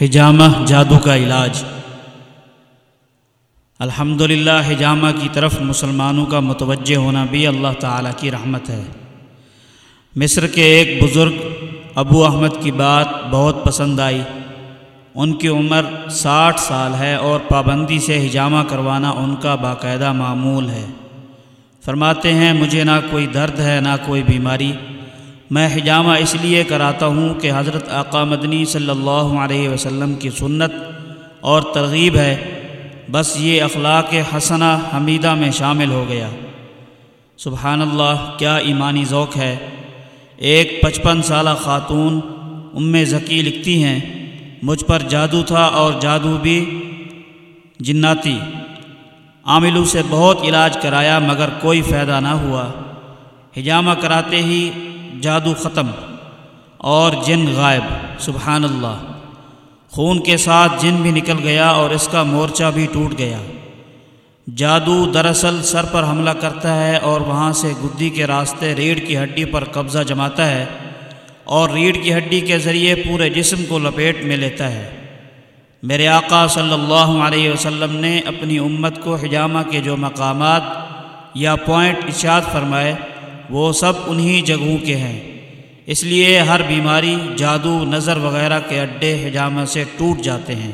حجامہ جادو کا علاج۔ الحمد للہ حجامہ کی طرف مسلمانوں کا متوجہ ہونا بھی اللہ تعالیٰ کی رحمت ہے۔ مصر کے ایک بزرگ ابو احمد کی بات بہت پسند آئی۔ ان کی عمر ساٹھ سال ہے اور پابندی سے حجامہ کروانا ان کا باقاعدہ معمول ہے۔ فرماتے ہیں، مجھے نہ کوئی درد ہے، نہ کوئی بیماری۔ میں حجامہ اس لیے کراتا ہوں کہ حضرت آقا مدنی صلی اللہ علیہ وسلم کی سنت اور ترغیب ہے۔ بس یہ اخلاق حسنہ حمیدہ میں شامل ہو گیا۔ سبحان اللہ، کیا ایمانی ذوق ہے۔ ایک پچپن سالہ خاتون ام ذکی لکھتی ہیں، مجھ پر جادو تھا اور جادو بھی جناتی۔ عاملوں سے بہت علاج کرایا مگر کوئی فائدہ نہ ہوا۔ حجامہ کراتے ہی جادو ختم اور جن غائب، سبحان اللہ۔ خون کے ساتھ جن بھی نکل گیا اور اس کا مورچہ بھی ٹوٹ گیا۔ جادو دراصل سر پر حملہ کرتا ہے اور وہاں سے گدی کے راستے ریڑھ کی ہڈی پر قبضہ جماتا ہے اور ریڑھ کی ہڈی کے ذریعے پورے جسم کو لپیٹ میں لیتا ہے۔ میرے آقا صلی اللہ علیہ وسلم نے اپنی امت کو حجامہ کے جو مقامات یا پوائنٹ اشاد فرمائے وہ سب انہی جگہوں کے ہیں۔ اس لیے ہر بیماری، جادو، نظر وغیرہ کے اڈے حجامہ سے ٹوٹ جاتے ہیں۔